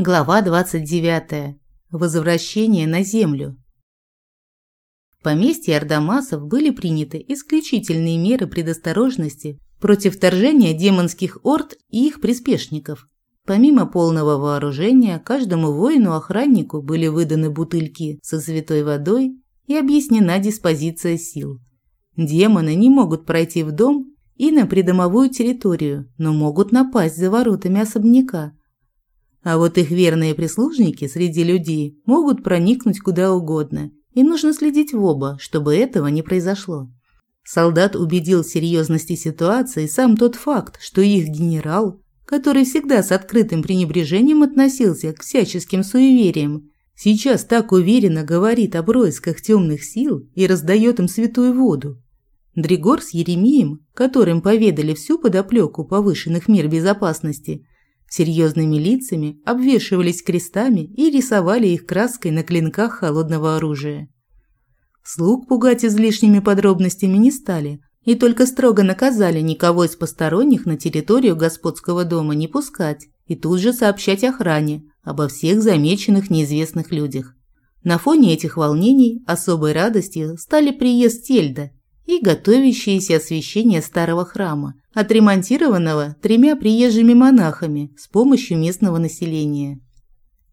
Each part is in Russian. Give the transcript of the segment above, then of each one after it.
Глава 29. Возвращение на землю. В поместье Ардамасов были приняты исключительные меры предосторожности против вторжения демонских орд и их приспешников. Помимо полного вооружения, каждому воину-охраннику были выданы бутыльки со святой водой и объяснена диспозиция сил. Демоны не могут пройти в дом и на придомовую территорию, но могут напасть за воротами особняка – а вот их верные прислужники среди людей могут проникнуть куда угодно, и нужно следить в оба, чтобы этого не произошло. Солдат убедил в серьезности ситуации сам тот факт, что их генерал, который всегда с открытым пренебрежением относился к всяческим суевериям, сейчас так уверенно говорит о происках темных сил и раздает им святую воду. Дригор с Еремием, которым поведали всю подоплеку повышенных мер безопасности – серьезными лицами обвешивались крестами и рисовали их краской на клинках холодного оружия. Слуг пугать излишними подробностями не стали и только строго наказали никого из посторонних на территорию господского дома не пускать и тут же сообщать охране обо всех замеченных неизвестных людях. На фоне этих волнений особой радостью стали приезд Тельда и готовящееся освящение старого храма, отремонтированного тремя приезжими монахами с помощью местного населения.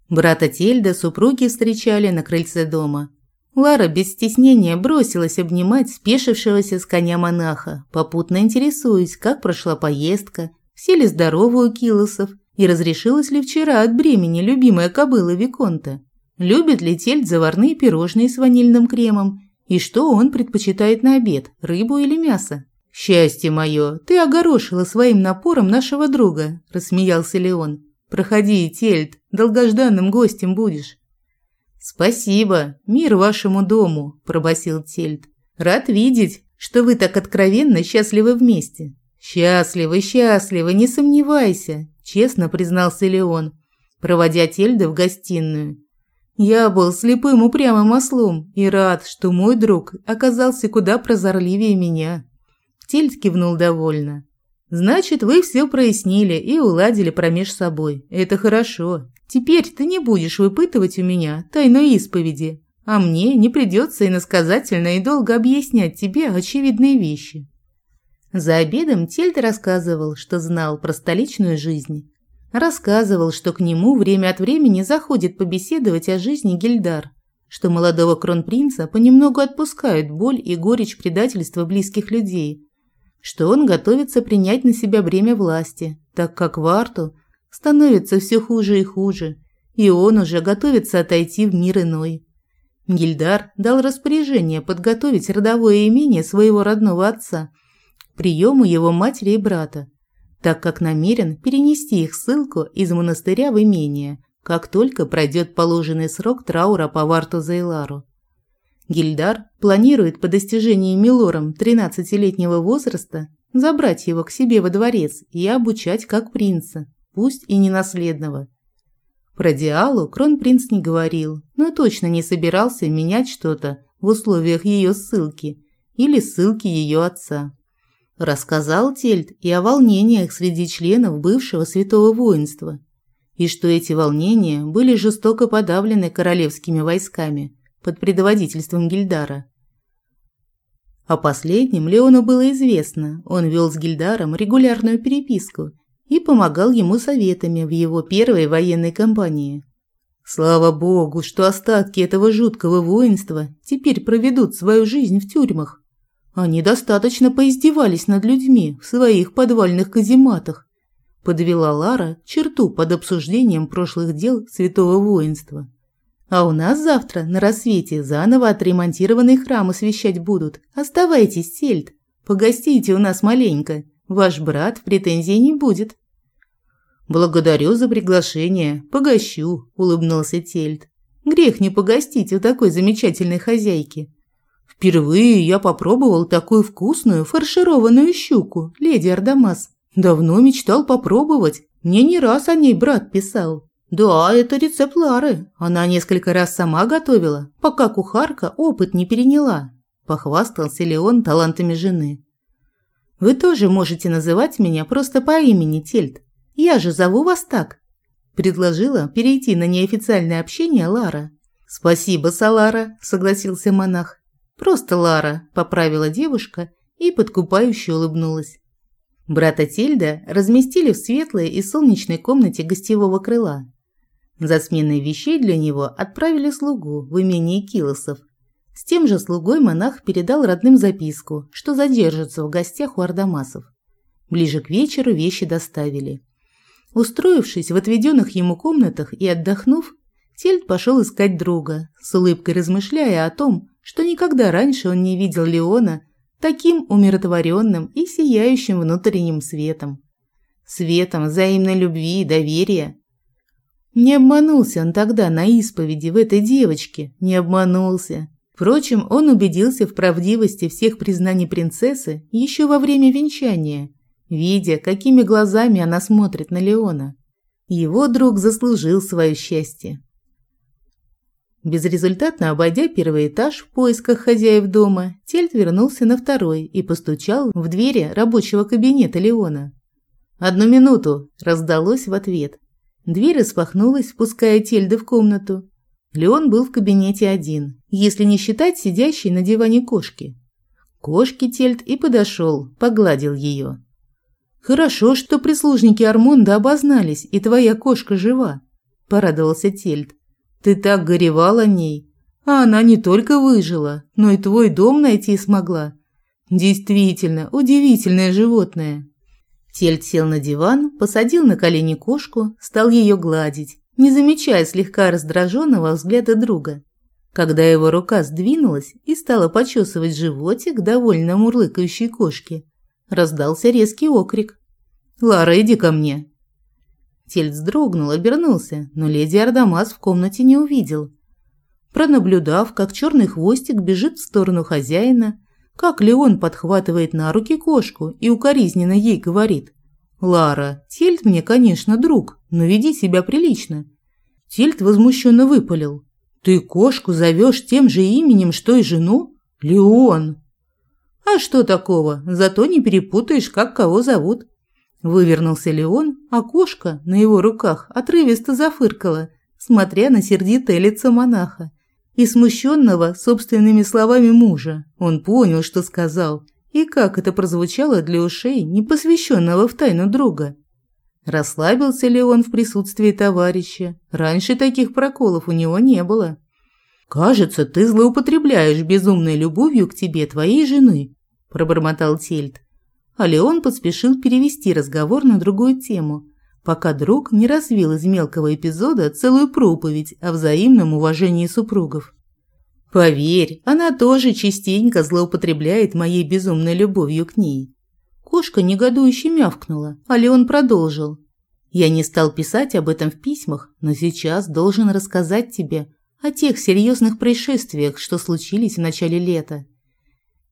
Брата Тельда супруги встречали на крыльце дома. Лара без стеснения бросилась обнимать спешившегося с коня монаха, попутно интересуясь, как прошла поездка, все ли здоровы у Килосов и разрешилась ли вчера от бремени любимая кобыла Виконта. Любит ли Тельд заварные пирожные с ванильным кремом и что он предпочитает на обед, рыбу или мясо? «Счастье мое, ты огорошила своим напором нашего друга», – рассмеялся Леон. «Проходи, Тельт, долгожданным гостем будешь». «Спасибо, мир вашему дому», – пробасил Тельт. «Рад видеть, что вы так откровенно счастливы вместе». «Счастливы, счастливы, не сомневайся», – честно признался Леон, проводя Тельда в гостиную. Я был слепым упрямым ослом и рад, что мой друг оказался куда прозорливее меня. Тельт кивнул довольно. Значит, вы все прояснили и уладили промеж собой. Это хорошо. Теперь ты не будешь выпытывать у меня тайной исповеди, а мне не придется иносказательно и долго объяснять тебе очевидные вещи. За обедом Тельт рассказывал, что знал про столичную жизнь Рассказывал, что к нему время от времени заходит побеседовать о жизни Гильдар, что молодого кронпринца понемногу отпускают боль и горечь предательства близких людей, что он готовится принять на себя бремя власти, так как Варту становится все хуже и хуже, и он уже готовится отойти в мир иной. Гильдар дал распоряжение подготовить родовое имение своего родного отца к приему его матери и брата, так как намерен перенести их ссылку из монастыря в имение, как только пройдет положенный срок траура по Варту Зайлару. Гильдар планирует по достижении Милором 13-летнего возраста забрать его к себе во дворец и обучать как принца, пусть и не наследного. Про Диалу кронпринц не говорил, но точно не собирался менять что-то в условиях ее ссылки или ссылки ее отца. Рассказал Тельт и о волнениях среди членов бывшего святого воинства, и что эти волнения были жестоко подавлены королевскими войсками под предводительством Гильдара. О последнем Леону было известно, он вел с Гильдаром регулярную переписку и помогал ему советами в его первой военной кампании. Слава богу, что остатки этого жуткого воинства теперь проведут свою жизнь в тюрьмах. Они достаточно поиздевались над людьми в своих подвальных казематах. Подвела Лара черту под обсуждением прошлых дел святого воинства. А у нас завтра на рассвете заново отремонтированный храм освещать будут. Оставайтесь, Сельд. Погостите у нас маленько. Ваш брат в претензии не будет. Благодарю за приглашение. Погощу, улыбнулся Тельд. Грех не погостить у такой замечательной хозяйки. Впервые я попробовал такую вкусную фаршированную щуку, леди Ардамас. Давно мечтал попробовать. Мне не раз о ней брат писал. Да, это рецепт Лары. Она несколько раз сама готовила, пока кухарка опыт не переняла. Похвастался Леон талантами жены. Вы тоже можете называть меня просто по имени Тельт. Я же зову вас так. предложила перейти на неофициальное общение Лара. «Спасибо, Салара», – согласился монах. «Просто Лара», – поправила девушка и подкупающе улыбнулась. Брата Тильда разместили в светлой и солнечной комнате гостевого крыла. За сменой вещей для него отправили слугу в имение Килосов. С тем же слугой монах передал родным записку, что задержится в гостях у Ардамасов. Ближе к вечеру вещи доставили. Устроившись в отведенных ему комнатах и отдохнув, Тельт пошел искать друга, с улыбкой размышляя о том, что никогда раньше он не видел Леона таким умиротворенным и сияющим внутренним светом. Светом взаимной любви и доверия. Не обманулся он тогда на исповеди в этой девочке, не обманулся. Впрочем, он убедился в правдивости всех признаний принцессы еще во время венчания, видя, какими глазами она смотрит на Леона. Его друг заслужил свое счастье. Безрезультатно обойдя первый этаж в поисках хозяев дома, Тельт вернулся на второй и постучал в двери рабочего кабинета Леона. «Одну минуту!» – раздалось в ответ. Дверь распахнулась, впуская Тельда в комнату. Леон был в кабинете один, если не считать сидящей на диване кошки. Кошки Тельт и подошел, погладил ее. «Хорошо, что прислужники Армонда обознались, и твоя кошка жива», – порадовался Тельт. Ты так горевал о ней. А она не только выжила, но и твой дом найти смогла. Действительно, удивительное животное. Тельт сел на диван, посадил на колени кошку, стал ее гладить, не замечая слегка раздраженного взгляда друга. Когда его рука сдвинулась и стала почесывать животик довольно мурлыкающей кошки, раздался резкий окрик. «Лара, иди ко мне!» Тельт вздрогнул, обернулся, но леди Ардамас в комнате не увидел. Пронаблюдав, как черный хвостик бежит в сторону хозяина, как Леон подхватывает на руки кошку и укоризненно ей говорит. «Лара, Тельт мне, конечно, друг, но веди себя прилично». Тельт возмущенно выпалил. «Ты кошку зовешь тем же именем, что и жену? Леон!» «А что такого? Зато не перепутаешь, как кого зовут. Вывернулся Леон, а кошка на его руках отрывисто зафыркала, смотря на сердитое лицо монаха. И смущенного собственными словами мужа, он понял, что сказал, и как это прозвучало для ушей непосвященного в тайну друга. Расслабился ли он в присутствии товарища? Раньше таких проколов у него не было. «Кажется, ты злоупотребляешь безумной любовью к тебе твоей жены», – пробормотал Тельт а Леон поспешил перевести разговор на другую тему, пока друг не развил из мелкого эпизода целую проповедь о взаимном уважении супругов. «Поверь, она тоже частенько злоупотребляет моей безумной любовью к ней». Кошка негодующе мявкнула, а Леон продолжил. «Я не стал писать об этом в письмах, но сейчас должен рассказать тебе о тех серьезных происшествиях, что случились в начале лета.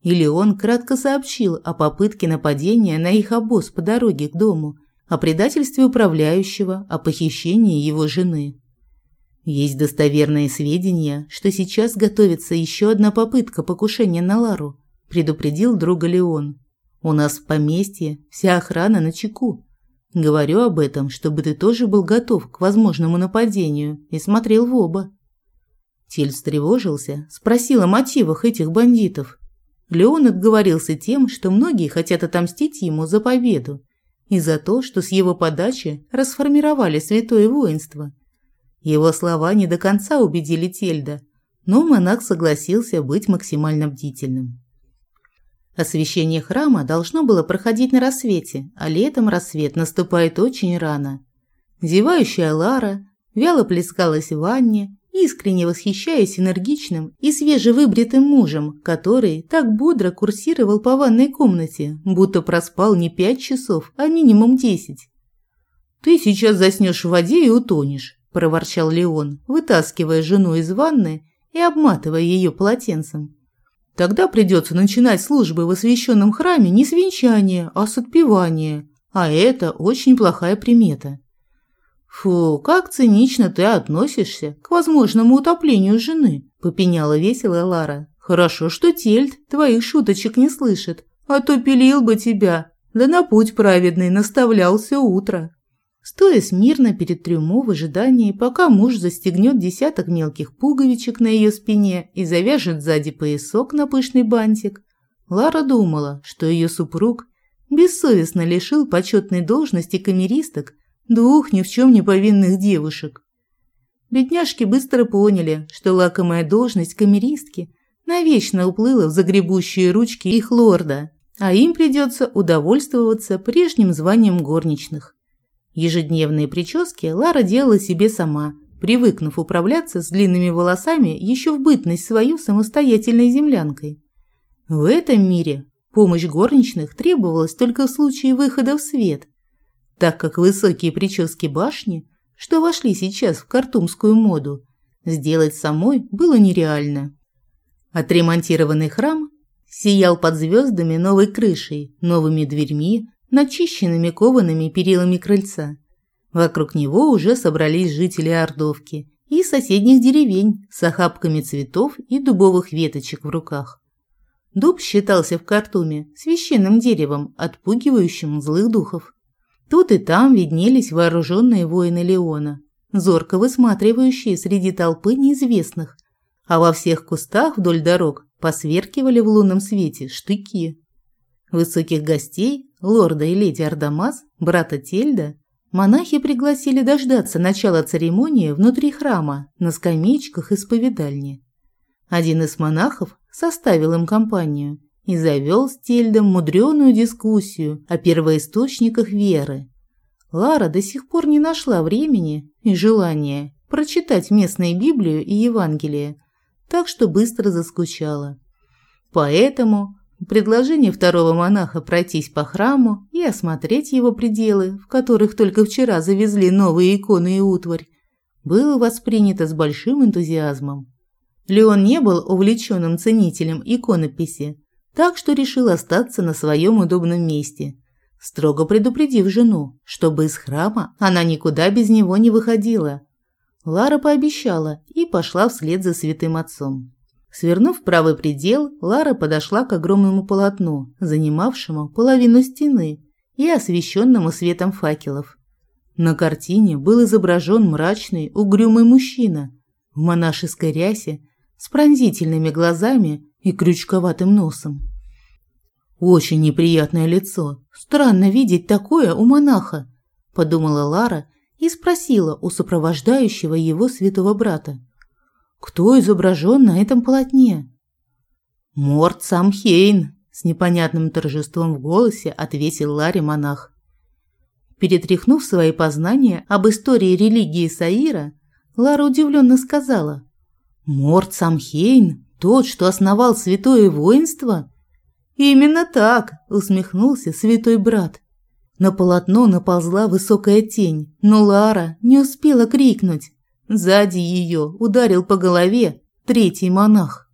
Или он кратко сообщил о попытке нападения на их обоз по дороге к дому, о предательстве управляющего, о похищении его жены. Есть достоверные сведения, что сейчас готовится еще одна попытка покушения на Лару, предупредил друга Леон. У нас в поместье вся охрана на чеку. Говорю об этом, чтобы ты тоже был готов к возможному нападению и смотрел в оба. Тель встревожился, спросил о мотивах этих бандитов Леон отговорился тем, что многие хотят отомстить ему за победу и за то, что с его подачи расформировали святое воинство. Его слова не до конца убедили Тельда, но монах согласился быть максимально бдительным. Освящение храма должно было проходить на рассвете, а летом рассвет наступает очень рано. Зевающая Лара вяло плескалась в ванне, искренне восхищаясь энергичным и свежевыбритым мужем, который так бодро курсировал по ванной комнате, будто проспал не пять часов, а минимум десять. «Ты сейчас заснешь в воде и утонешь», – проворчал Леон, вытаскивая жену из ванны и обматывая ее полотенцем. «Тогда придется начинать службы в освященном храме не с венчания, а с отпевания, а это очень плохая примета». «Фу, как цинично ты относишься к возможному утоплению жены», – попеняла весело Лара. «Хорошо, что Тельт твоих шуточек не слышит, а то пилил бы тебя, да на путь праведный наставлял все утро». стоя смирно перед трюмо в ожидании, пока муж застегнет десяток мелких пуговичек на ее спине и завяжет сзади поясок на пышный бантик, Лара думала, что ее супруг бессовестно лишил почетной должности камеристок двух ни в чем не повинных девушек. Бедняжки быстро поняли, что лакомая должность камеристки навечно уплыла в загребущие ручки их лорда, а им придется удовольствоваться прежним званием горничных. Ежедневные прически Лара делала себе сама, привыкнув управляться с длинными волосами еще в бытность свою самостоятельной землянкой. В этом мире помощь горничных требовалась только в случае выхода в свет, так как высокие прически башни, что вошли сейчас в картумскую моду, сделать самой было нереально. Отремонтированный храм сиял под звездами новой крышей, новыми дверьми, начищенными коваными перилами крыльца. Вокруг него уже собрались жители Ордовки и соседних деревень с охапками цветов и дубовых веточек в руках. Дуб считался в Картуме священным деревом, отпугивающим злых духов. Тут и там виднелись вооруженные воины Леона, зорко высматривающие среди толпы неизвестных, а во всех кустах вдоль дорог посверкивали в лунном свете штыки. Высоких гостей, лорда и леди Ардамас, брата Тельда, монахи пригласили дождаться начала церемонии внутри храма на скамеечках исповедальни. Один из монахов составил им компанию и завел с Тельдом мудреную дискуссию о первоисточниках веры. Лара до сих пор не нашла времени и желания прочитать местную Библию и Евангелие, так что быстро заскучала. Поэтому предложение второго монаха пройтись по храму и осмотреть его пределы, в которых только вчера завезли новые иконы и утварь, было воспринято с большим энтузиазмом. Леон не был увлеченным ценителем иконописи, так что решил остаться на своем удобном месте, строго предупредив жену, чтобы из храма она никуда без него не выходила. Лара пообещала и пошла вслед за святым отцом. Свернув правый предел, Лара подошла к огромному полотну, занимавшему половину стены и освещенному светом факелов. На картине был изображен мрачный, угрюмый мужчина в монашеской рясе с пронзительными глазами и крючковатым носом. Очень неприятное лицо. Странно видеть такое у монаха, подумала Лара и спросила у сопровождающего его святого брата. Кто изображен на этом полотне? Морт Самхейн, с непонятным торжеством в голосе ответил Ларе монах. Перетряхнув свои познания об истории религии Саира, Лара удивленно сказала: Морт Самхейн, тот, что основал святое воинство? Именно так, усмехнулся святой брат. На полотно наползла высокая тень, но Лара не успела крикнуть. Сзади ее ударил по голове третий монах.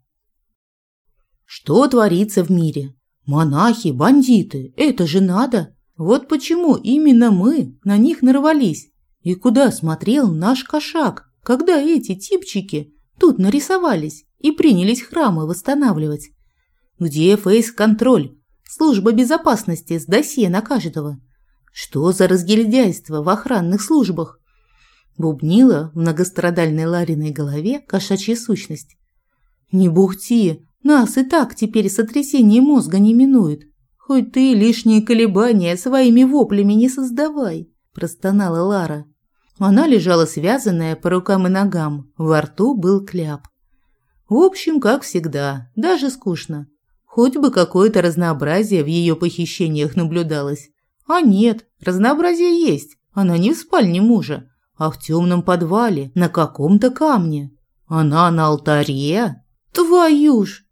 Что творится в мире? Монахи, бандиты, это же надо. Вот почему именно мы на них нарвались. И куда смотрел наш кошак, когда эти типчики Тут нарисовались и принялись храмы восстанавливать. Где фейс-контроль? Служба безопасности с досье на каждого. Что за разгильдяйство в охранных службах? Бубнила в многострадальной Лариной голове кошачья сущность. Не бухти, нас и так теперь сотрясение мозга не минует. Хоть ты лишние колебания своими воплями не создавай, простонала Лара. Она лежала связанная по рукам и ногам, во рту был кляп. В общем, как всегда, даже скучно. Хоть бы какое-то разнообразие в ее похищениях наблюдалось. А нет, разнообразие есть. Она не в спальне мужа, а в темном подвале, на каком-то камне. Она на алтаре. Твою ж!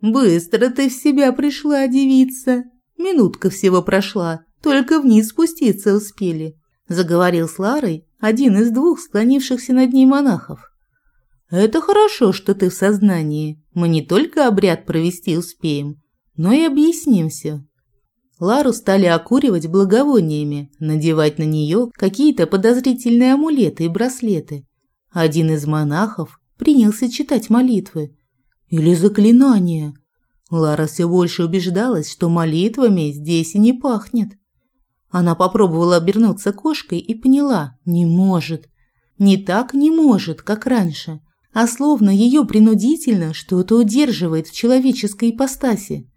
Быстро ты в себя пришла, девица. Минутка всего прошла, только вниз спуститься успели заговорил с Ларой один из двух склонившихся над ней монахов. Это хорошо, что ты в сознании. Мы не только обряд провести успеем, но и объяснимся. Лару стали окуривать благовониями, надевать на нее какие-то подозрительные амулеты и браслеты. Один из монахов принялся читать молитвы или заклинания. Лара все больше убеждалась, что молитвами здесь и не пахнет. Она попробовала обернуться кошкой и поняла – не может. Не так не может, как раньше, а словно ее принудительно что-то удерживает в человеческой ипостаси.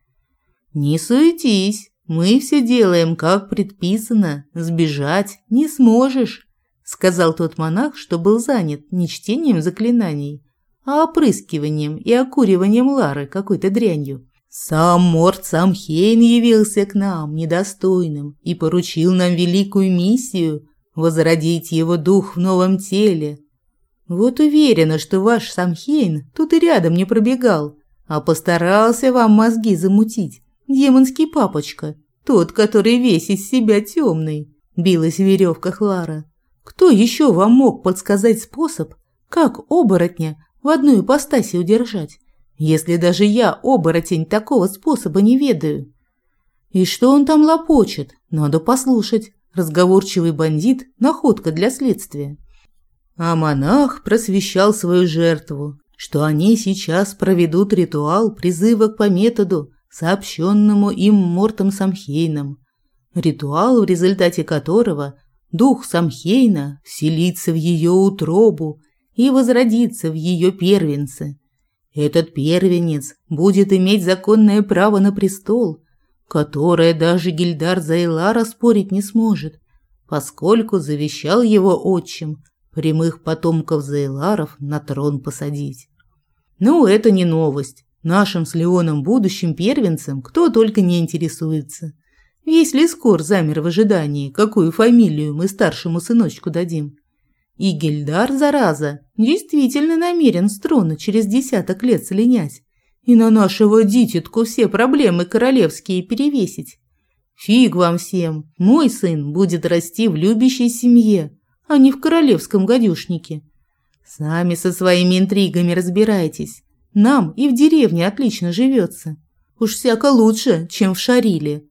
«Не суетись, мы все делаем, как предписано, сбежать не сможешь», сказал тот монах, что был занят не чтением заклинаний, а опрыскиванием и окуриванием Лары какой-то дрянью. Сам Морт Самхейн явился к нам, недостойным, и поручил нам великую миссию – возродить его дух в новом теле. Вот уверена, что ваш Самхейн тут и рядом не пробегал, а постарался вам мозги замутить. Демонский папочка, тот, который весь из себя темный, билась в веревках Лара. Кто еще вам мог подсказать способ, как оборотня в одной ипостаси удержать? Если даже я, оборотень, такого способа не ведаю? И что он там лопочет? Надо послушать. Разговорчивый бандит – находка для следствия. А монах просвещал свою жертву, что они сейчас проведут ритуал призыва по методу, сообщенному им Мортом Самхейном. Ритуал, в результате которого дух Самхейна вселится в ее утробу и возродится в ее первенце – этот первенец будет иметь законное право на престол, которое даже Гильдар Зайлара спорить не сможет, поскольку завещал его отчим прямых потомков Зайларов на трон посадить. Ну, это не новость. Нашим с Леоном будущим первенцем кто только не интересуется. Весь Лискор замер в ожидании, какую фамилию мы старшему сыночку дадим. И Гильдар, зараза, действительно намерен с трона через десяток лет слинять и на нашего дитятку все проблемы королевские перевесить. Фиг вам всем, мой сын будет расти в любящей семье, а не в королевском гадюшнике. Сами со своими интригами разбирайтесь. Нам и в деревне отлично живется. Уж всяко лучше, чем в Шариле.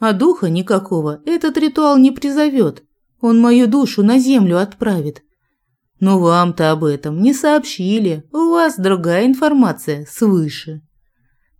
А духа никакого этот ритуал не призовет. Он мою душу на землю отправит, но вам-то об этом не сообщили. У вас другая информация свыше.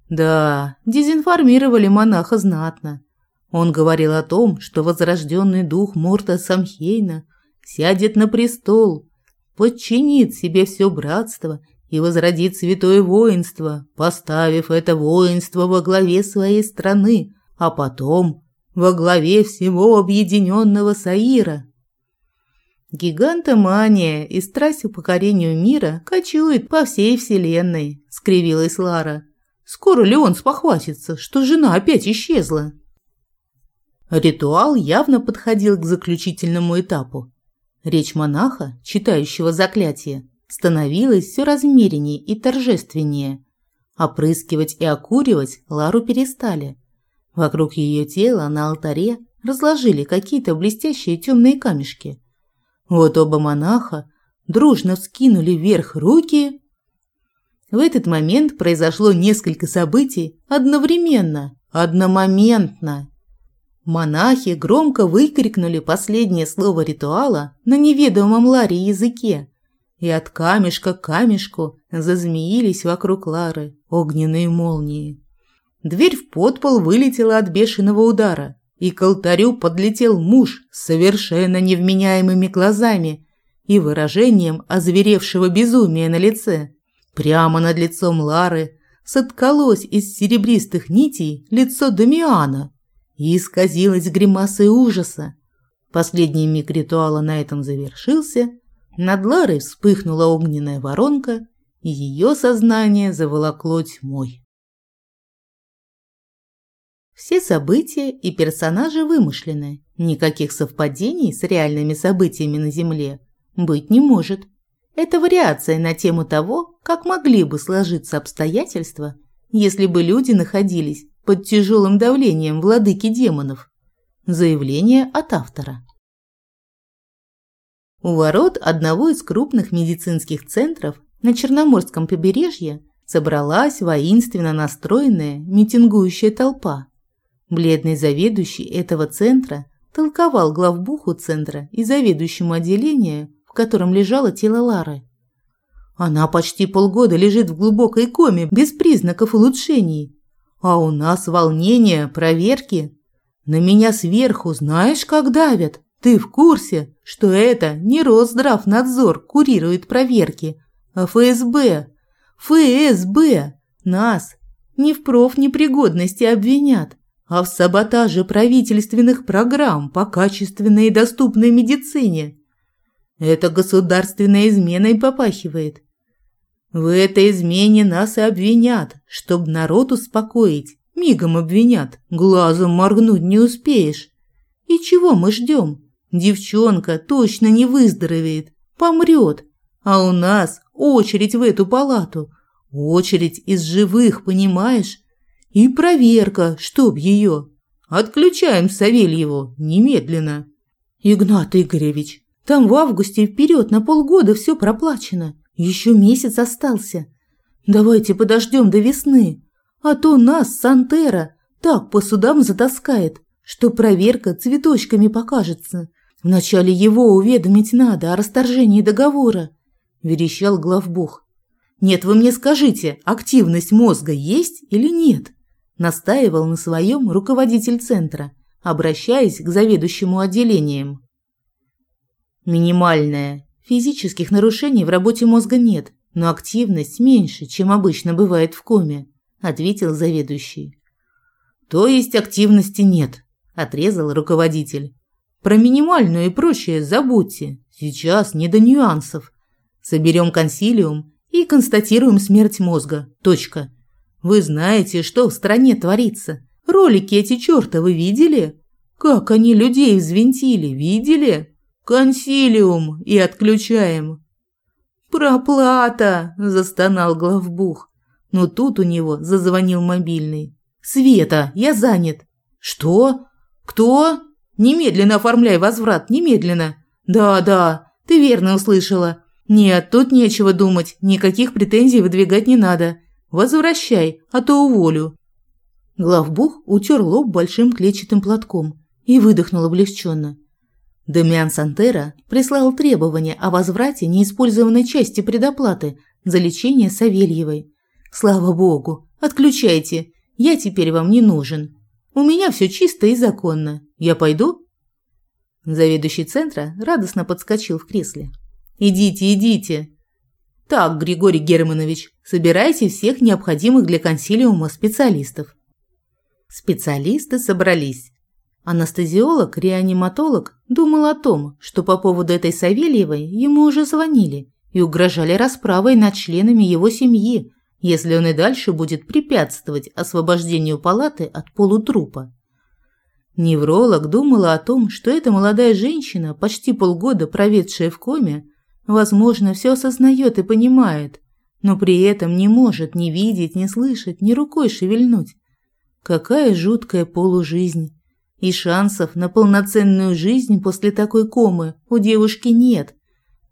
Да, дезинформировали монаха знатно. Он говорил о том, что возрожденный дух Мурта Самхейна сядет на престол, подчинит себе все братство и возродит святое воинство, поставив это воинство во главе своей страны, а потом во главе всего объединенного Саира. Гигантомания и страсть к покорению мира кочует по всей вселенной, скривилась Лара. Скоро ли он спохватится, что жена опять исчезла? Ритуал явно подходил к заключительному этапу. Речь монаха, читающего заклятие, становилась все размереннее и торжественнее. Опрыскивать и окуривать Лару перестали. Вокруг ее тела на алтаре разложили какие-то блестящие темные камешки – вот оба монаха дружно вскинули вверх руки. В этот момент произошло несколько событий одновременно, одномоментно. Монахи громко выкрикнули последнее слово ритуала на неведомом Ларе языке, и от камешка к камешку зазмеились вокруг Лары огненные молнии. Дверь в подпол вылетела от бешеного удара, и к алтарю подлетел муж с совершенно невменяемыми глазами и выражением озверевшего безумия на лице. Прямо над лицом Лары соткалось из серебристых нитей лицо Дамиана и исказилось гримасой ужаса. Последний миг ритуала на этом завершился, над Ларой вспыхнула огненная воронка, и ее сознание заволокло тьмой. Все события и персонажи вымышлены. Никаких совпадений с реальными событиями на Земле быть не может. Это вариация на тему того, как могли бы сложиться обстоятельства, если бы люди находились под тяжелым давлением владыки демонов. Заявление от автора. У ворот одного из крупных медицинских центров на Черноморском побережье собралась воинственно настроенная митингующая толпа. Бледный заведующий этого центра толковал главбуху центра и заведующему отделения, в котором лежало тело Лары. Она почти полгода лежит в глубокой коме без признаков улучшений. А у нас волнение, проверки. На меня сверху знаешь, как давят? Ты в курсе, что это не Росздравнадзор курирует проверки, а ФСБ? ФСБ! Нас не в профнепригодности обвинят, а в саботаже правительственных программ по качественной и доступной медицине. Это государственной изменой попахивает. В этой измене нас и обвинят, чтоб народ успокоить. Мигом обвинят, глазом моргнуть не успеешь. И чего мы ждем? Девчонка точно не выздоровеет, помрет. А у нас очередь в эту палату. Очередь из живых, понимаешь? И проверка, чтоб ее. Отключаем Савельеву немедленно. Игнат Игоревич, там в августе вперед на полгода все проплачено. Еще месяц остался. Давайте подождем до весны. А то нас, Сантера, так по судам затаскает, что проверка цветочками покажется. Вначале его уведомить надо о расторжении договора, верещал главбух. Нет, вы мне скажите, активность мозга есть или нет? Настаивал на своем руководитель центра, обращаясь к заведующему отделением. Минимальная. Физических нарушений в работе мозга нет, но активность меньше, чем обычно бывает в коме, ответил заведующий. То есть активности нет, отрезал руководитель. Про минимальную и прочее забудьте. Сейчас не до нюансов. Соберем консилиум и констатируем смерть мозга. Точка. Вы знаете, что в стране творится? Ролики эти чертовы видели? Как они людей взвинтили, видели? Консилиум и отключаем. Проплата, застонал главбух. Но тут у него зазвонил мобильный. Света, я занят. Что? Кто? Немедленно оформляй возврат, немедленно. Да, да, ты верно услышала. Нет, тут нечего думать, никаких претензий выдвигать не надо. Возвращай, а то уволю. Главбух утер лоб большим клетчатым платком и выдохнул облегченно. Демиан Сантера прислал требование о возврате неиспользованной части предоплаты за лечение Савельевой. Слава богу, отключайте, я теперь вам не нужен. У меня все чисто и законно. Я пойду?» Заведующий центра радостно подскочил в кресле. «Идите, идите!» «Так, Григорий Германович, собирайте всех необходимых для консилиума специалистов». Специалисты собрались. Анестезиолог-реаниматолог думал о том, что по поводу этой Савельевой ему уже звонили и угрожали расправой над членами его семьи, если он и дальше будет препятствовать освобождению палаты от полутрупа. Невролог думала о том, что эта молодая женщина, почти полгода проведшая в коме, возможно, все осознает и понимает, но при этом не может ни видеть, ни слышать, ни рукой шевельнуть. Какая жуткая полужизнь. И шансов на полноценную жизнь после такой комы у девушки нет,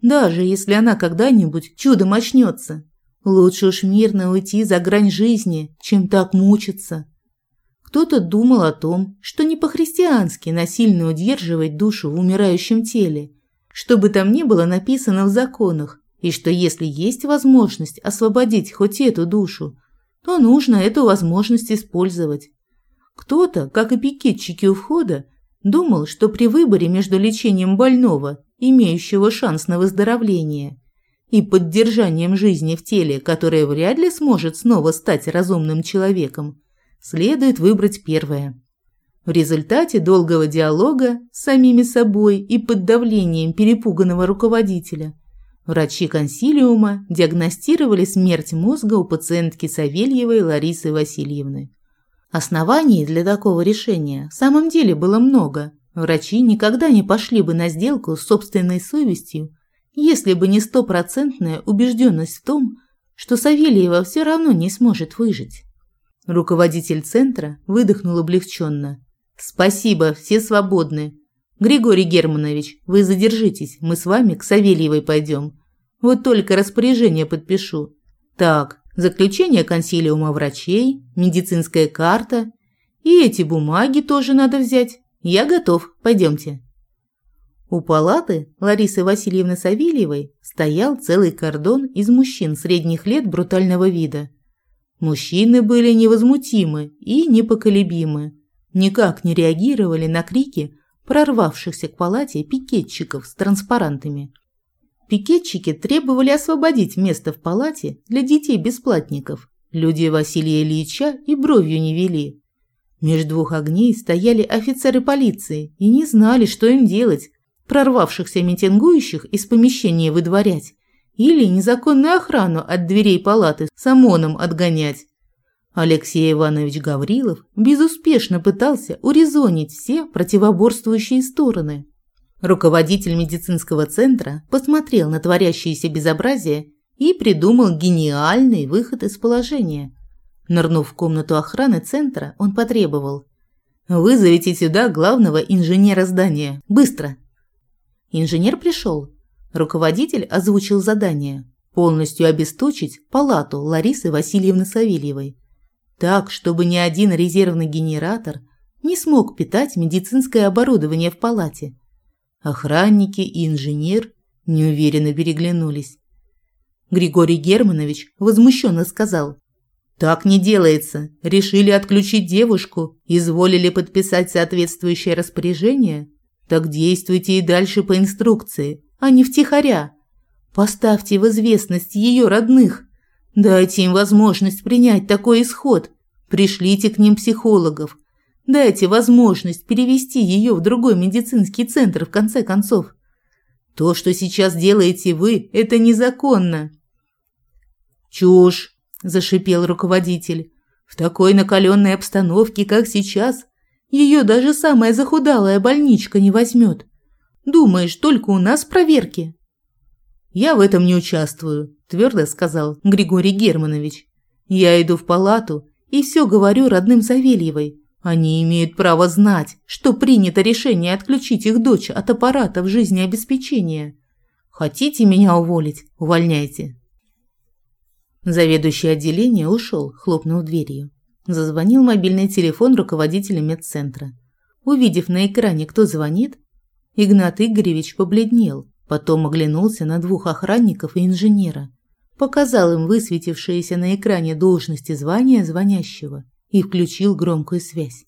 даже если она когда-нибудь чудом очнется. Лучше уж мирно уйти за грань жизни, чем так мучиться. Кто-то думал о том, что не по-христиански насильно удерживать душу в умирающем теле, что бы там ни было написано в законах, и что если есть возможность освободить хоть эту душу, то нужно эту возможность использовать. Кто-то, как и пикетчики у входа, думал, что при выборе между лечением больного, имеющего шанс на выздоровление, и поддержанием жизни в теле, которое вряд ли сможет снова стать разумным человеком, следует выбрать первое. В результате долгого диалога с самими собой и под давлением перепуганного руководителя врачи консилиума диагностировали смерть мозга у пациентки Савельевой Ларисы Васильевны. Оснований для такого решения в самом деле было много. Врачи никогда не пошли бы на сделку с собственной совестью если бы не стопроцентная убежденность в том, что Савельева все равно не сможет выжить. Руководитель центра выдохнул облегченно. «Спасибо, все свободны. Григорий Германович, вы задержитесь, мы с вами к Савельевой пойдем. Вот только распоряжение подпишу. Так, заключение консилиума врачей, медицинская карта. И эти бумаги тоже надо взять. Я готов, пойдемте». У палаты Ларисы Васильевны Савельевой стоял целый кордон из мужчин средних лет брутального вида. Мужчины были невозмутимы и непоколебимы. Никак не реагировали на крики прорвавшихся к палате пикетчиков с транспарантами. Пикетчики требовали освободить место в палате для детей-бесплатников. Люди Василия Ильича и бровью не вели. Между двух огней стояли офицеры полиции и не знали, что им делать, прорвавшихся митингующих из помещения выдворять или незаконную охрану от дверей палаты с ОМОНом отгонять. Алексей Иванович Гаврилов безуспешно пытался урезонить все противоборствующие стороны. Руководитель медицинского центра посмотрел на творящееся безобразие и придумал гениальный выход из положения. Нырнув в комнату охраны центра, он потребовал «Вызовите сюда главного инженера здания. Быстро!» Инженер пришел. Руководитель озвучил задание – полностью обесточить палату Ларисы Васильевны Савельевой. Так, чтобы ни один резервный генератор не смог питать медицинское оборудование в палате. Охранники и инженер неуверенно переглянулись. Григорий Германович возмущенно сказал. «Так не делается. Решили отключить девушку, изволили подписать соответствующее распоряжение? Так действуйте и дальше по инструкции, а не втихаря. Поставьте в известность ее родных. Дайте им возможность принять такой исход. Пришлите к ним психологов. Дайте возможность перевести ее в другой медицинский центр в конце концов. То, что сейчас делаете вы, это незаконно. Чушь, зашипел руководитель. В такой накаленной обстановке, как сейчас, ее даже самая захудалая больничка не возьмет. Думаешь, только у нас проверки? Я в этом не участвую, твердо сказал Григорий Германович. Я иду в палату и все говорю родным Савельевой. Они имеют право знать, что принято решение отключить их дочь от аппаратов жизнеобеспечения. Хотите меня уволить? Увольняйте. Заведующий отделение ушел, хлопнув дверью. Зазвонил мобильный телефон руководителя медцентра. Увидев на экране, кто звонит, Игнат Игоревич побледнел, потом оглянулся на двух охранников и инженера, показал им высветившиеся на экране должности звания звонящего и включил громкую связь.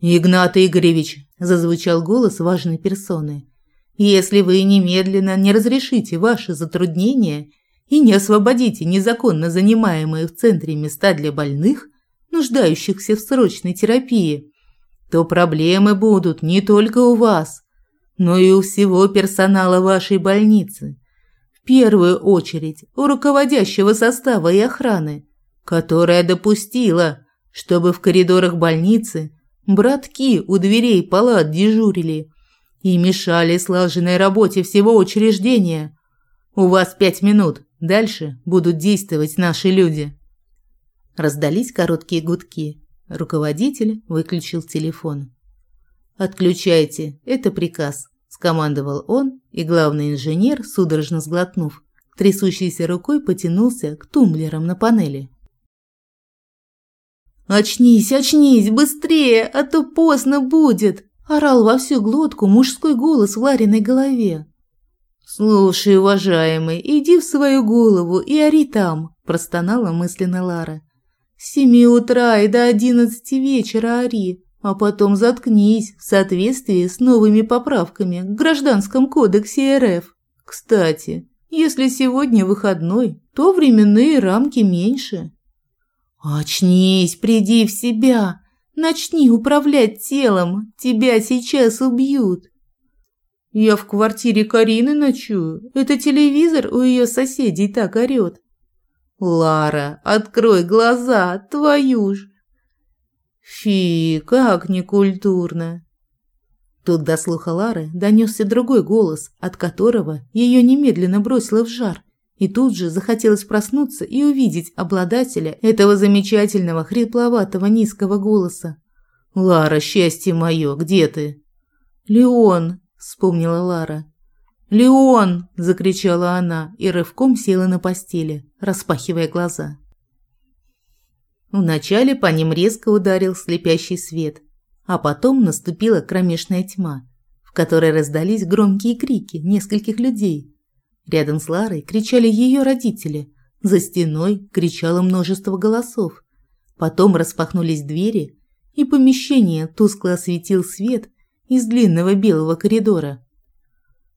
«Игнат Игоревич!» – зазвучал голос важной персоны. «Если вы немедленно не разрешите ваши затруднения и не освободите незаконно занимаемые в центре места для больных, нуждающихся в срочной терапии, то проблемы будут не только у вас, но и у всего персонала вашей больницы. Первую очередь у руководящего состава и охраны, которая допустила, чтобы в коридорах больницы братки у дверей палат дежурили и мешали слаженной работе всего учреждения. У вас пять минут, дальше будут действовать наши люди. Раздались короткие гудки. Руководитель выключил телефон. «Отключайте, это приказ», – скомандовал он, и главный инженер, судорожно сглотнув, трясущейся рукой потянулся к тумблерам на панели. «Очнись, очнись, быстрее, а то поздно будет!» – орал во всю глотку мужской голос в Лариной голове. «Слушай, уважаемый, иди в свою голову и ори там», – простонала мысленно Лара. «С семи утра и до одиннадцати вечера ори, а потом заткнись в соответствии с новыми поправками к Гражданском кодексе РФ. Кстати, если сегодня выходной, то временные рамки меньше». «Очнись, приди в себя! Начни управлять телом! Тебя сейчас убьют!» «Я в квартире Карины ночую. Это телевизор у ее соседей так орёт». «Лара, открой глаза, твою ж!» «Фи, как некультурно!» Тут до слуха Лары донесся другой голос, от которого ее немедленно бросило в жар – и тут же захотелось проснуться и увидеть обладателя этого замечательного хрипловатого низкого голоса. «Лара, счастье мое, где ты?» «Леон», – вспомнила Лара. «Леон!» – закричала она и рывком села на постели, распахивая глаза. Вначале по ним резко ударил слепящий свет, а потом наступила кромешная тьма, в которой раздались громкие крики нескольких людей – Рядом с Ларой кричали ее родители. За стеной кричало множество голосов. Потом распахнулись двери, и помещение тускло осветил свет из длинного белого коридора.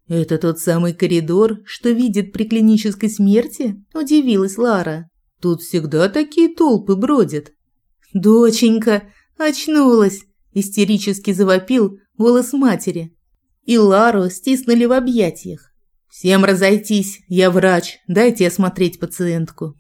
«Это тот самый коридор, что видит при клинической смерти?» – удивилась Лара. «Тут всегда такие толпы бродят». «Доченька, очнулась!» – истерически завопил голос матери. И Лару стиснули в объятиях. «Всем разойтись, я врач, дайте осмотреть пациентку».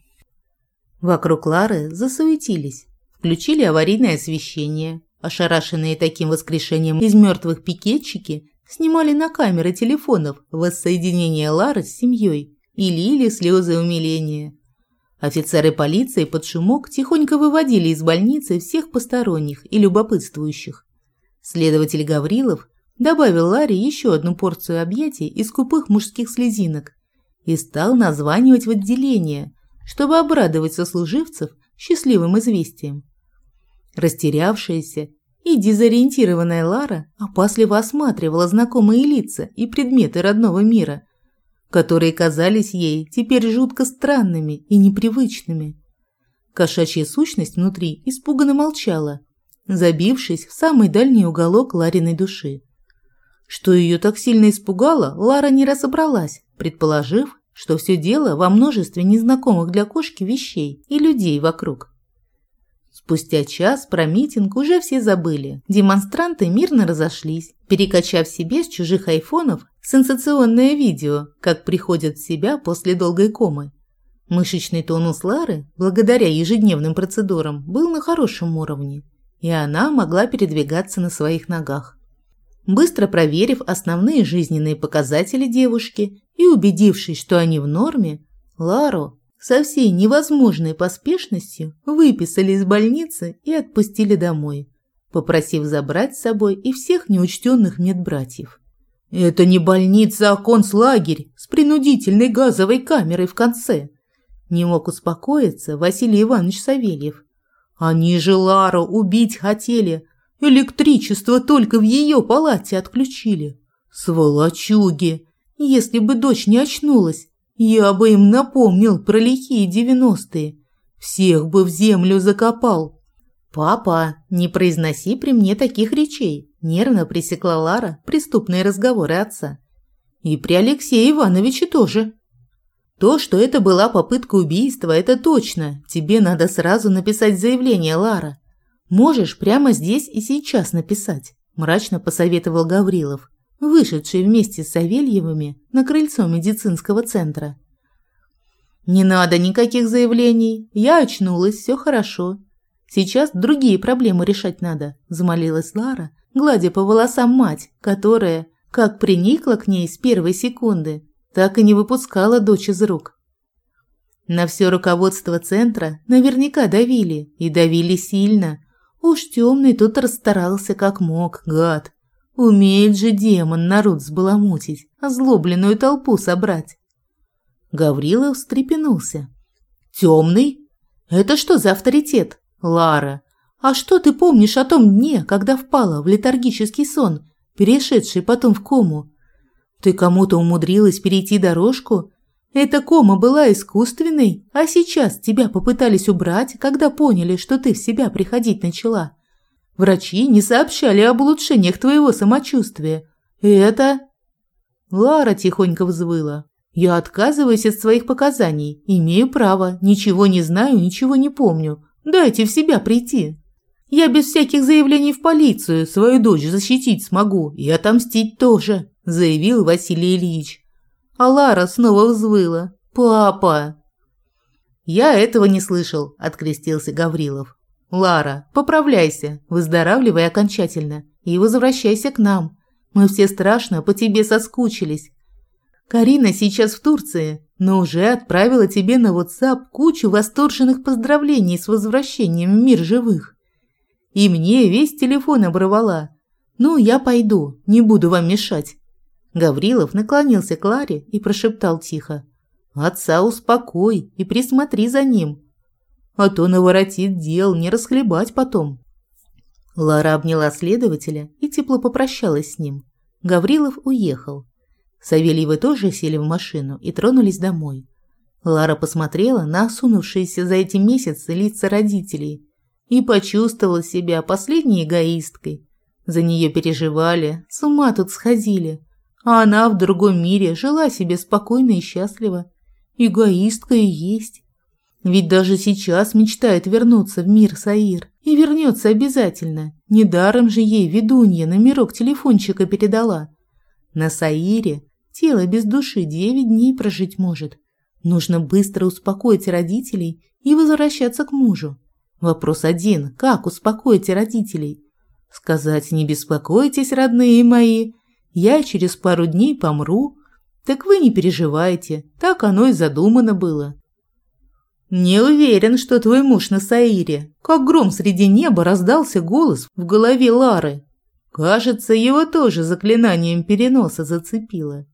Вокруг Лары засуетились, включили аварийное освещение. Ошарашенные таким воскрешением из мертвых пикетчики снимали на камеры телефонов воссоединение Лары с семьей и лили слезы умиления. Офицеры полиции под шумок тихонько выводили из больницы всех посторонних и любопытствующих. Следователь Гаврилов добавил Ларе еще одну порцию объятий из скупых мужских слезинок и стал названивать в отделение, чтобы обрадовать сослуживцев счастливым известием. Растерявшаяся и дезориентированная Лара опасливо осматривала знакомые лица и предметы родного мира, которые казались ей теперь жутко странными и непривычными. Кошачья сущность внутри испуганно молчала, забившись в самый дальний уголок Лариной души. Что ее так сильно испугало, Лара не разобралась, предположив, что все дело во множестве незнакомых для кошки вещей и людей вокруг. Спустя час про митинг уже все забыли. Демонстранты мирно разошлись, перекачав себе с чужих айфонов сенсационное видео, как приходят в себя после долгой комы. Мышечный тонус Лары, благодаря ежедневным процедурам, был на хорошем уровне, и она могла передвигаться на своих ногах. Быстро проверив основные жизненные показатели девушки и убедившись, что они в норме, Лару со всей невозможной поспешностью выписали из больницы и отпустили домой, попросив забрать с собой и всех неучтенных медбратьев. «Это не больница, а концлагерь с принудительной газовой камерой в конце», не мог успокоиться Василий Иванович Савельев. «Они же Лару убить хотели, Электричество только в ее палате отключили. Сволочуги! Если бы дочь не очнулась, я бы им напомнил про лихие девяностые. Всех бы в землю закопал. «Папа, не произноси при мне таких речей», – нервно пресекла Лара преступные разговоры отца. «И при Алексее Ивановиче тоже». «То, что это была попытка убийства, это точно. Тебе надо сразу написать заявление, Лара. Можешь прямо здесь и сейчас написать, мрачно посоветовал Гаврилов, вышедший вместе с Савельевыми на крыльцо медицинского центра. Не надо никаких заявлений. Я очнулась, все хорошо. Сейчас другие проблемы решать надо, взмолилась Лара, гладя по волосам мать, которая, как приникла к ней с первой секунды, так и не выпускала дочь из рук. На все руководство центра наверняка давили, и давили сильно, Уж темный тут расстарался как мог, гад. Умеет же демон народ сбаламутить, озлобленную толпу собрать. Гаврилов встрепенулся. Темный? Это что за авторитет? Лара, а что ты помнишь о том дне, когда впала в летаргический сон, перешедший потом в кому? Ты кому-то умудрилась перейти дорожку эта кома была искусственной, а сейчас тебя попытались убрать, когда поняли, что ты в себя приходить начала. Врачи не сообщали об улучшениях твоего самочувствия. Это...» Лара тихонько взвыла. «Я отказываюсь от своих показаний. Имею право. Ничего не знаю, ничего не помню. Дайте в себя прийти. Я без всяких заявлений в полицию свою дочь защитить смогу и отомстить тоже», заявил Василий Ильич. А Лара снова взвыла. «Папа!» «Я этого не слышал», – открестился Гаврилов. «Лара, поправляйся, выздоравливай окончательно и возвращайся к нам. Мы все страшно по тебе соскучились. Карина сейчас в Турции, но уже отправила тебе на WhatsApp кучу восторженных поздравлений с возвращением в мир живых. И мне весь телефон оборвала. Ну, я пойду, не буду вам мешать. Гаврилов наклонился к Ларе и прошептал тихо. «Отца успокой и присмотри за ним, а то наворотит дел, не расхлебать потом». Лара обняла следователя и тепло попрощалась с ним. Гаврилов уехал. Савельевы тоже сели в машину и тронулись домой. Лара посмотрела на осунувшиеся за эти месяцы лица родителей. И почувствовала себя последней эгоисткой. За нее переживали, с ума тут сходили. А она в другом мире жила себе спокойно и счастливо. Эгоистка и есть. Ведь даже сейчас мечтает вернуться в мир Саир. И вернется обязательно. Недаром же ей ведунья номерок телефончика передала. На Саире тело без души девять дней прожить может. Нужно быстро успокоить родителей и возвращаться к мужу. Вопрос один – как успокоить родителей? Сказать «не беспокойтесь, родные мои», я через пару дней помру. Так вы не переживайте, так оно и задумано было. Не уверен, что твой муж на Саире. Как гром среди неба раздался голос в голове Лары. Кажется, его тоже заклинанием переноса зацепило.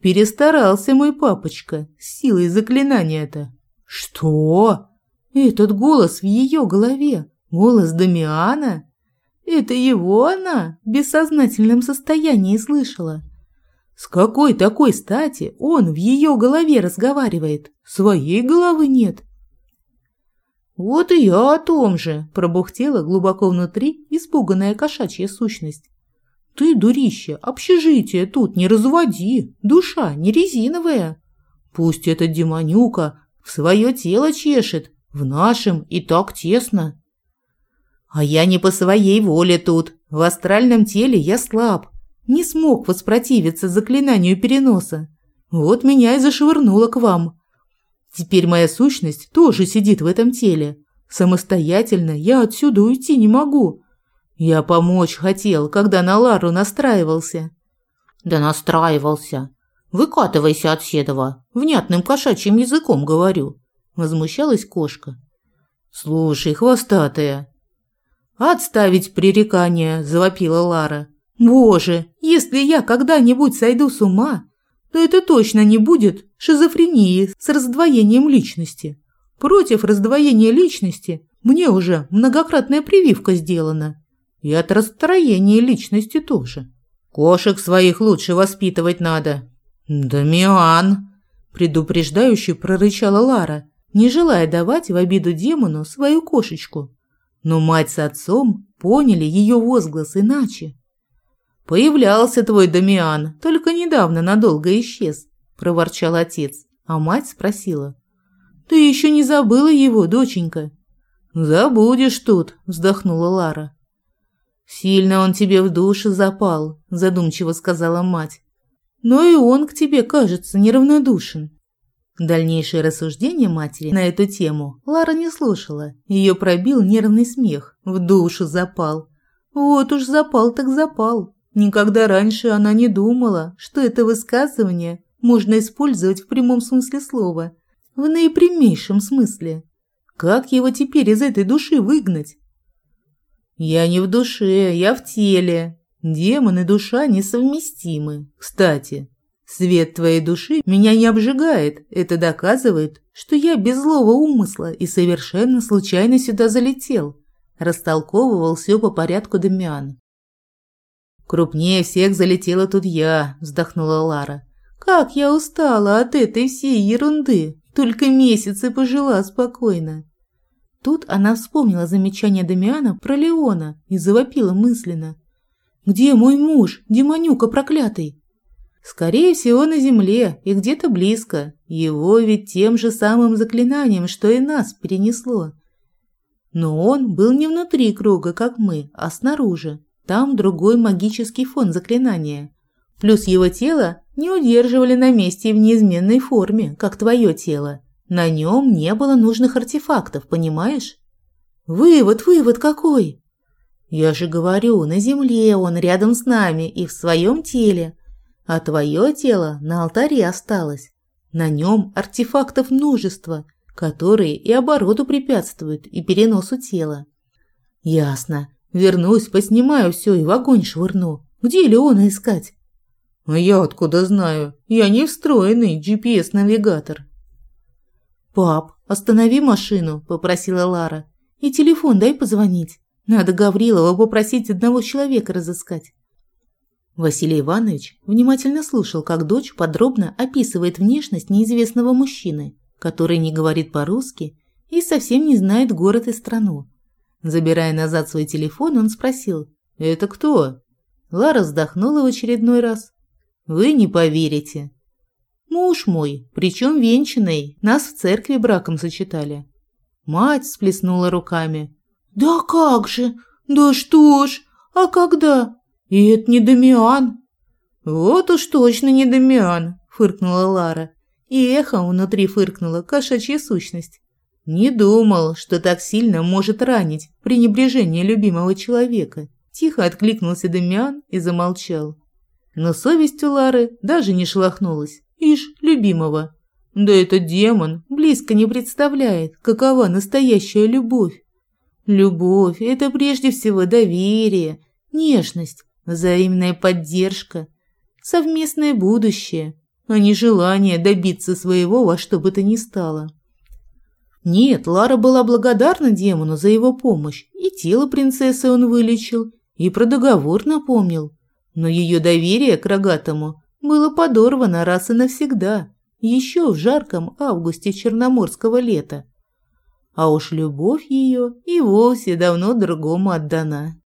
Перестарался мой папочка с силой заклинания-то. Что? Этот голос в ее голове. Голос Дамиана? Это его она в бессознательном состоянии слышала. С какой такой стати он в ее голове разговаривает? Своей головы нет. Вот и я о том же, пробухтела глубоко внутри испуганная кошачья сущность. Ты, дурище, общежитие тут не разводи, душа не резиновая. Пусть эта демонюка в свое тело чешет, в нашем и так тесно. А я не по своей воле тут. В астральном теле я слаб. Не смог воспротивиться заклинанию переноса. Вот меня и зашвырнуло к вам. Теперь моя сущность тоже сидит в этом теле. Самостоятельно я отсюда уйти не могу. Я помочь хотел, когда на Лару настраивался. Да настраивался. Выкатывайся от Седова. Внятным кошачьим языком говорю. Возмущалась кошка. Слушай, хвостатая, «Отставить пререкание!» – завопила Лара. «Боже, если я когда-нибудь сойду с ума, то это точно не будет шизофрении с раздвоением личности. Против раздвоения личности мне уже многократная прививка сделана. И от расстроения личности тоже. Кошек своих лучше воспитывать надо». «Дамиан!» – предупреждающе прорычала Лара, не желая давать в обиду демону свою кошечку. Но мать с отцом поняли ее возглас иначе. «Появлялся твой Дамиан, только недавно надолго исчез», – проворчал отец, а мать спросила. «Ты еще не забыла его, доченька?» «Забудешь тут», – вздохнула Лара. «Сильно он тебе в душу запал», – задумчиво сказала мать. «Но и он к тебе, кажется, неравнодушен. Дальнейшие рассуждения матери на эту тему Лара не слушала. Ее пробил нервный смех, в душу запал. Вот уж запал так запал. Никогда раньше она не думала, что это высказывание можно использовать в прямом смысле слова, в наипрямейшем смысле. Как его теперь из этой души выгнать? Я не в душе, я в теле. Демон и душа несовместимы. Кстати, Свет твоей души меня не обжигает. Это доказывает, что я без злого умысла и совершенно случайно сюда залетел. Растолковывал все по порядку Дамиан. Крупнее всех залетела тут я, вздохнула Лара. Как я устала от этой всей ерунды. Только месяцы пожила спокойно. Тут она вспомнила замечание Дамиана про Леона и завопила мысленно. «Где мой муж, демонюка проклятый? Скорее всего, на земле и где-то близко. Его ведь тем же самым заклинанием, что и нас, перенесло. Но он был не внутри круга, как мы, а снаружи. Там другой магический фон заклинания. Плюс его тело не удерживали на месте в неизменной форме, как твое тело. На нем не было нужных артефактов, понимаешь? Вывод, вывод какой? Я же говорю, на земле он рядом с нами и в своем теле а твое тело на алтаре осталось. На нем артефактов множество, которые и обороту препятствуют, и переносу тела. Ясно. Вернусь, поснимаю все и в огонь швырну. Где Леона искать? А я откуда знаю? Я не встроенный GPS-навигатор. Пап, останови машину, попросила Лара. И телефон дай позвонить. Надо Гаврилова попросить одного человека разыскать. Василий Иванович внимательно слушал, как дочь подробно описывает внешность неизвестного мужчины, который не говорит по-русски и совсем не знает город и страну. Забирая назад свой телефон, он спросил «Это кто?» Лара вздохнула в очередной раз. «Вы не поверите. Муж мой, причем венчанный, нас в церкви браком сочетали». Мать всплеснула руками. «Да как же? Да что ж? А когда? И это не Дамиан». «Вот уж точно не Дамиан», – фыркнула Лара. И эхо внутри фыркнула кошачья сущность. Не думал, что так сильно может ранить пренебрежение любимого человека. Тихо откликнулся Дамиан и замолчал. Но совесть у Лары даже не шелохнулась. Ишь, любимого. Да этот демон близко не представляет, какова настоящая любовь. Любовь – это прежде всего доверие, нежность, взаимная поддержка, совместное будущее, а не желание добиться своего во что бы то ни стало. Нет, Лара была благодарна демону за его помощь, и тело принцессы он вылечил, и про договор напомнил. Но ее доверие к рогатому было подорвано раз и навсегда, еще в жарком августе черноморского лета. А уж любовь ее и вовсе давно другому отдана.